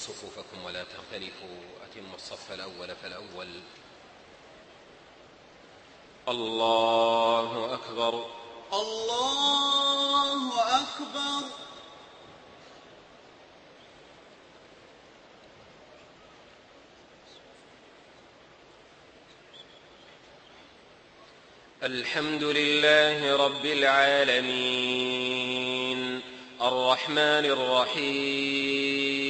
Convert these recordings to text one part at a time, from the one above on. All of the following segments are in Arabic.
صفوفكم ولا تختلفوا أتموا الصف الأول فالأول. الله أكبر. الله أكبر. الحمد لله رب العالمين. الرحمن الرحيم.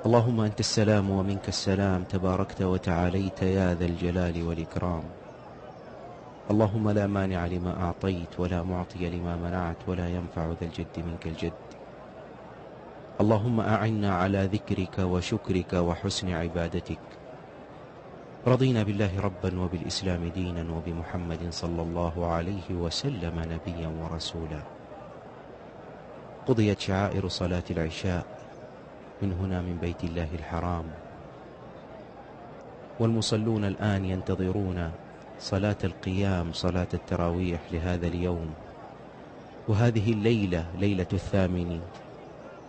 اللهم أنت السلام ومنك السلام تباركت وتعاليت يا ذا الجلال والإكرام. اللهم لا مانع لما أعطيت ولا معطي لما منعت ولا ينفع ذا الجد منك الجد. اللهم أعنا على ذكرك وشكرك وحسن عبادتك. رضينا بالله ربا وبالإسلام دينا وبمحمد صلى الله عليه وسلم نبيا ورسولا. قضيت شعائر صلاة العشاء. من هنا من بيت الله الحرام. والمصلون الآن ينتظرون صلاة القيام صلاة التراويح لهذا اليوم. وهذه الليلة ليلة الثامن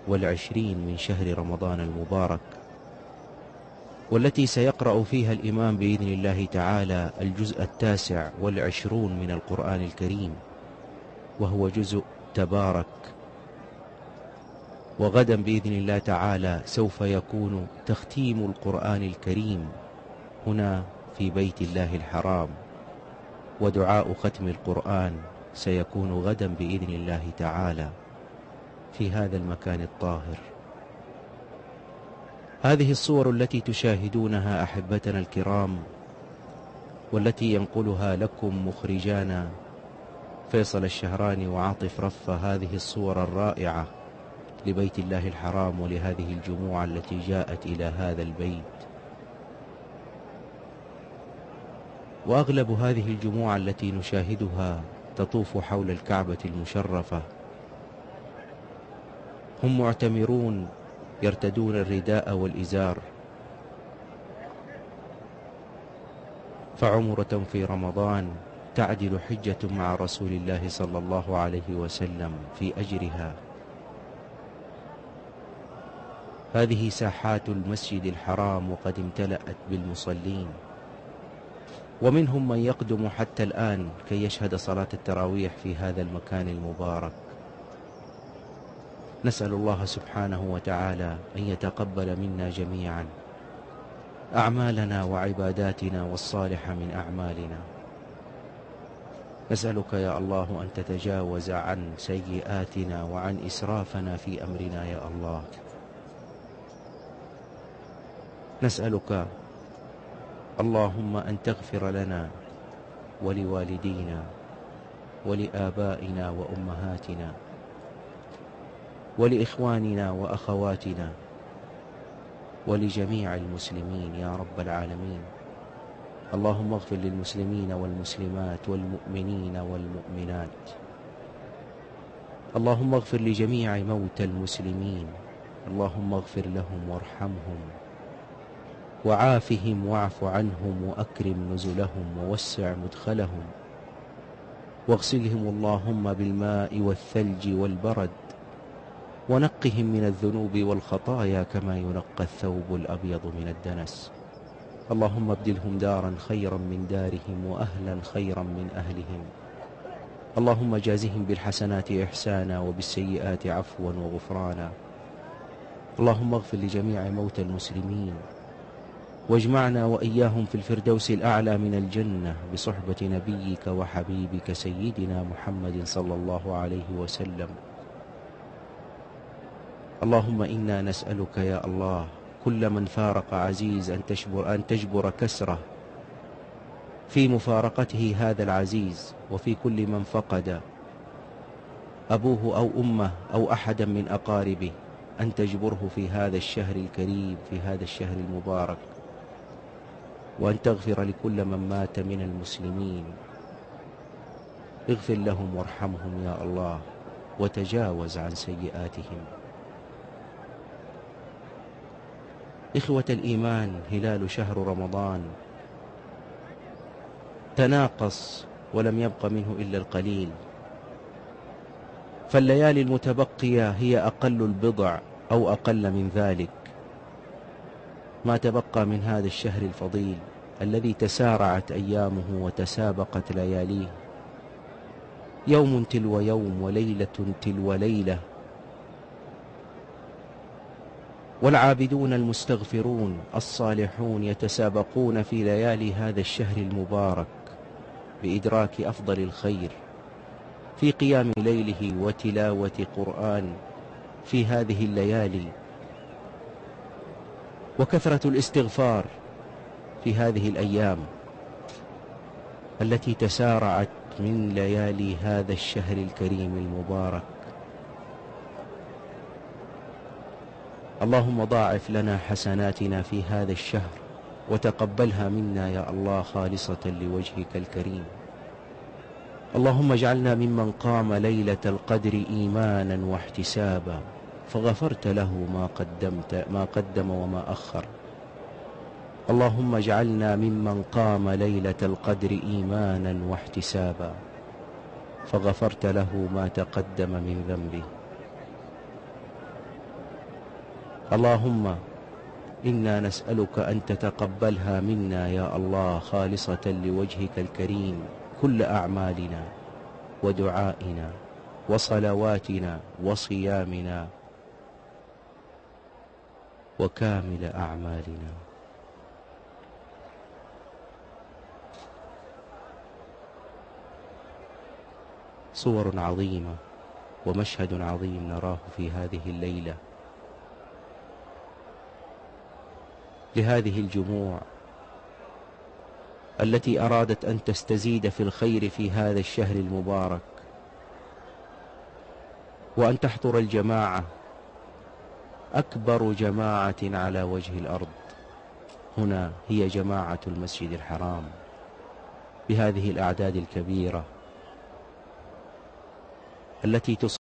والعشرين من شهر رمضان المبارك والتي سيقرأ فيها الإمام بإذن الله تعالى الجزء التاسع والعشرون من القرآن الكريم وهو جزء تبارك. وغدا بإذن الله تعالى سوف يكون تختيم القرآن الكريم هنا في بيت الله الحرام ودعاء ختم القرآن سيكون غدا بإذن الله تعالى في هذا المكان الطاهر. هذه الصور التي تشاهدونها أحبتنا الكرام والتي ينقلها لكم مخرجانا فيصل الشهراني وعاطف رفة هذه الصور الرائعة. لبيت الله الحرام ولهذه الجموع التي جاءت إلى هذا البيت. وأغلب هذه الجموع التي نشاهدها تطوف حول الكعبة المشرفة. هم معتمرون يرتدون الرداء والإزار. فعمرة في رمضان تعدل حجة مع رسول الله صلى الله عليه وسلم في أجرها. هذه ساحات المسجد الحرام وقد امتلأت بالمصلين. ومنهم من يقدم حتى الآن كي يشهد صلاة التراويح في هذا المكان المبارك. نسأل الله سبحانه وتعالى أن يتقبل منا جميعا أعمالنا وعباداتنا والصالحة من أعمالنا. نسألك يا الله أن تتجاوز عن سيئاتنا وعن إسرافنا في أمرنا يا الله. نسألك اللهم أن تغفر لنا ولوالدينا ولآبائنا وأمهاتنا ولإخواننا وأخواتنا ولجميع المسلمين يا رب العالمين. اللهم اغفر للمسلمين والمسلمات والمؤمنين والمؤمنات. اللهم اغفر لجميع موتى المسلمين. اللهم اغفر لهم وارحمهم. وعافهم واعف عنهم وأكرم نزلهم ووسع مدخلهم واغسلهم اللهم بالماء والثلج والبرد ونقهم من الذنوب والخطايا كما ينقى الثوب الأبيض من الدنس اللهم ابدلهم دارا خيرا من دارهم وأهلا خيرا من أهلهم اللهم جازهم بالحسنات إحسانا وبالسيئات عفوا وغفرانا اللهم اغفر لجميع موتى المسلمين واجمعنا وإياهم في الفردوس الأعلى من الجنة بصحبة نبيك وحبيبك سيدنا محمد صلى الله عليه وسلم. اللهم إنا نسألك يا الله كل من فارق عزيز أن تجبر, أن تجبر كسره في مفارقته هذا العزيز وفي كل من فقد. أبوه أو أمه أو أحدا من أقاربه أن تجبره في هذا الشهر الكريم في هذا الشهر المبارك. وأن تغفر لكل من مات من المسلمين. اغفر لهم وارحمهم يا الله وتجاوز عن سيئاتهم. إخوة الإيمان هلال شهر رمضان. تناقص ولم يبق منه إلا القليل. فالليالي المتبقية هي أقل البضع أو أقل من ذلك. ما تبقى من هذا الشهر الفضيل. الذي تسارعت أيامه وتسابقت لياليه. يوم تلو يوم وليلة تلو ليلة. والعابدون المستغفرون الصالحون يتسابقون في ليالي هذا الشهر المبارك بإدراك أفضل الخير. في قيام ليله وتلاوة قرآن في هذه الليالي. وكثرة الاستغفار في هذه الأيام التي تسارعت من ليالي هذا الشهر الكريم المبارك. اللهم ضاعف لنا حسناتنا في هذا الشهر وتقبلها منا يا الله خالصة لوجهك الكريم. اللهم اجعلنا ممن قام ليلة القدر إيمانا واحتسابا فغفرت له ما قدمت ما قدم وما أخر. اللهم اجعلنا ممن قام ليلة القدر إيمانا واحتسابا فغفرت له ما تقدم من ذنبه. اللهم إنا نسألك أن تتقبلها منا يا الله خالصة لوجهك الكريم كل أعمالنا ودعائنا وصلواتنا وصيامنا وكامل أعمالنا. صور عظيمة ومشهد عظيم نراه في هذه الليلة. لهذه الجموع التي أرادت أن تستزيد في الخير في هذا الشهر المبارك وأن تحضر الجماعة أكبر جماعة على وجه الأرض. هنا هي جماعة المسجد الحرام بهذه الأعداد الكبيرة. التي تص